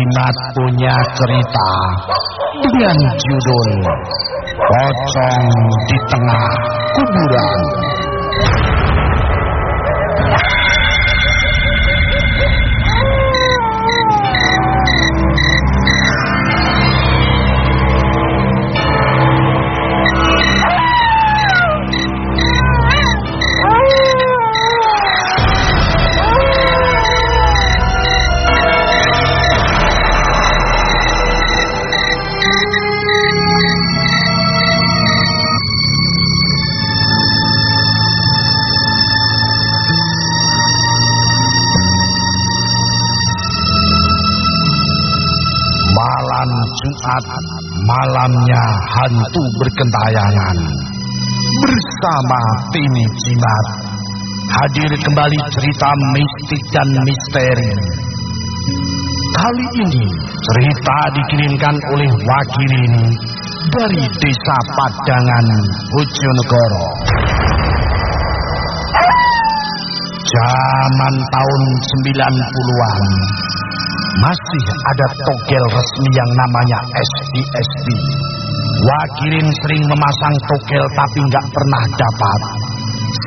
Jimat punya cerita dengan judul Pocong di Tengah Kuburan. Jumat, malamnya hantu berkentayangan. Bersama Tini Jimat, hadir kembali cerita mistik dan misteri. Kali ini cerita dikirimkan oleh Wakilin dari Desa Padangan, Bojonegoro. Zaman tahun 90-an, masih ada togel resmi yang namanya SISB. Wakilin sering memasang togel tapi nggak pernah dapat.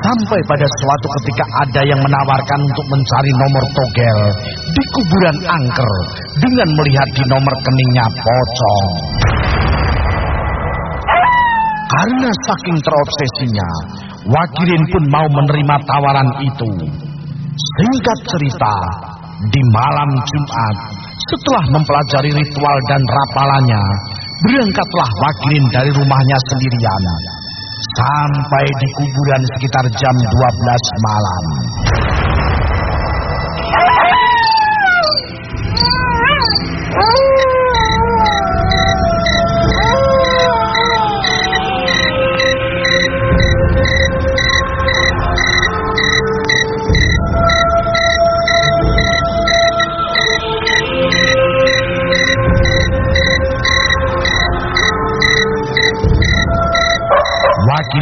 Sampai pada suatu ketika ada yang menawarkan untuk mencari nomor togel di kuburan angker dengan melihat di nomor keningnya pocong. Karena saking terobsesinya, Wakilin pun mau menerima tawaran itu. Singkat cerita, di malam Jumat, setelah mempelajari ritual dan rapalannya, berangkatlah Wakilin dari rumahnya sendirian. Sampai di kuburan sekitar jam 12 malam.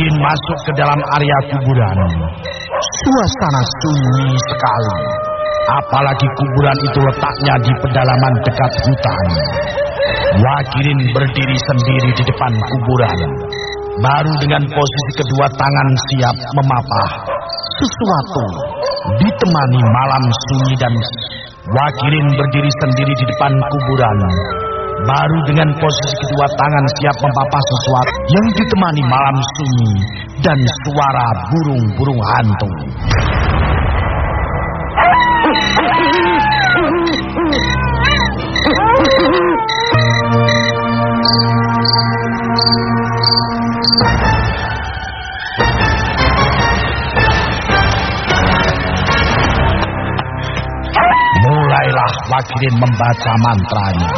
Wakilin masuk ke dalam area kuburan. Suasana sunyi sekali. Apalagi kuburan itu letaknya di pedalaman dekat hutan. Wakilin berdiri sendiri di depan kuburan. Baru dengan posisi kedua tangan siap memapah sesuatu ditemani malam sunyi dan Wakilin berdiri sendiri di depan kuburan. Baru dengan posisi kedua tangan siap mempapah sesuatu yang ditemani malam sunyi dan suara burung-burung hantu. Mulailah Wakilin membaca mantranya.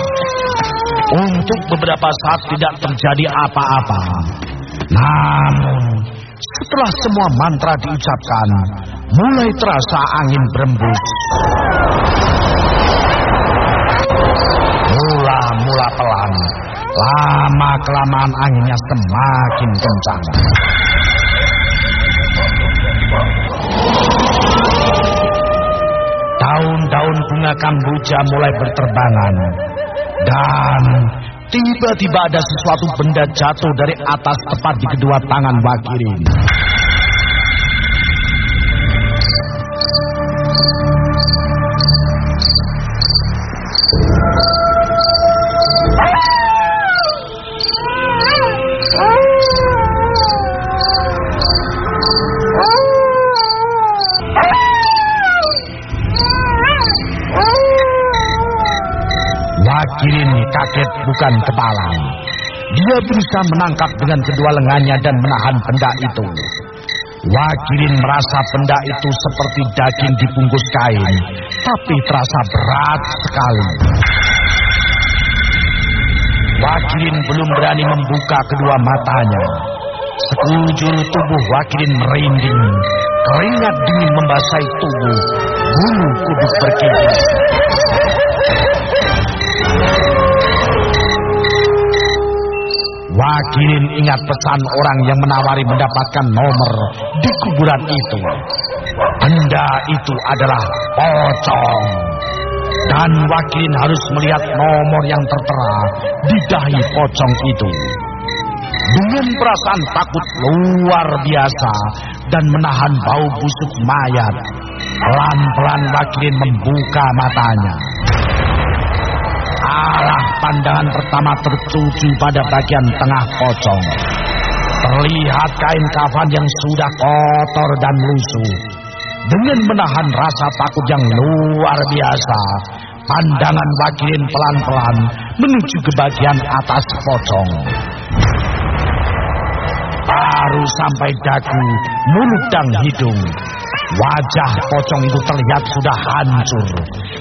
Untuk beberapa saat tidak terjadi apa-apa. Namun, setelah semua mantra diucapkan, mulai terasa angin berembus. Mula-mula pelan, lama-kelamaan anginnya semakin kencang. Daun-daun bunga kamboja mulai berterbangan. Dan tiba-tiba ada sesuatu benda jatuh dari atas tepat di kedua tangan Wakirin. Wakirin kaget bukan kepala. Dia berusaha menangkap dengan kedua lengannya dan menahan benda itu. Wakirin merasa benda itu seperti daging dibungkus kain, tapi terasa berat sekali. Wakilin belum berani membuka kedua matanya. Sekujur tubuh Wakilin merinding. Keringat dingin membasahi tubuh. Bulu kuduk berkibar. Wakilin ingat pesan orang yang menawari mendapatkan nomor di kuburan itu. Benda itu adalah pocong. Dan Wakilin harus melihat nomor yang tertera di dahi pocong itu. Dengan perasaan takut luar biasa dan menahan bau busuk mayat, pelan-pelan Wakilin membuka matanya. Arah pandangan pertama tertuju pada bagian tengah pocong. Terlihat kain kafan yang sudah kotor dan lusuh. Dengan menahan rasa takut yang luar biasa, pandangan Wakilin pelan-pelan menuju ke bagian atas pocong. Baru sampai dagu, mulut dan hidung. Wajah pocong itu terlihat sudah hancur.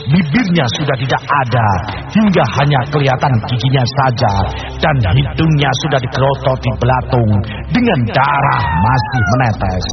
Bibirnya sudah tidak ada, hingga hanya kelihatan giginya saja. Dan hidungnya sudah dikerototi belatung dengan darah masih menetes.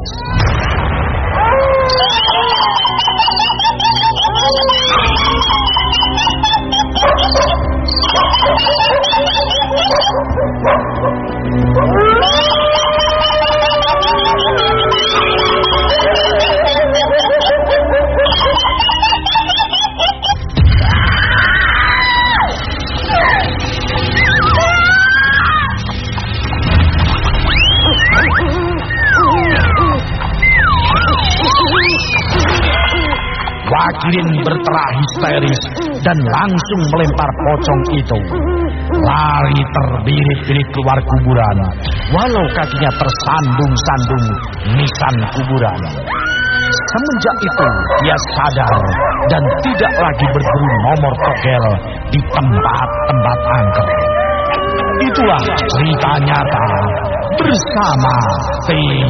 Wakilin berterah histeris dan langsung melempar pocong itu. Lari terbirit-birit keluar kuburan, walau kakinya tersandung-sandung nisan kuburan. Semenjak itu dia sadar dan tidak lagi berburu nomor togel di tempat-tempat angker. Itulah cerita nyata bersama tim.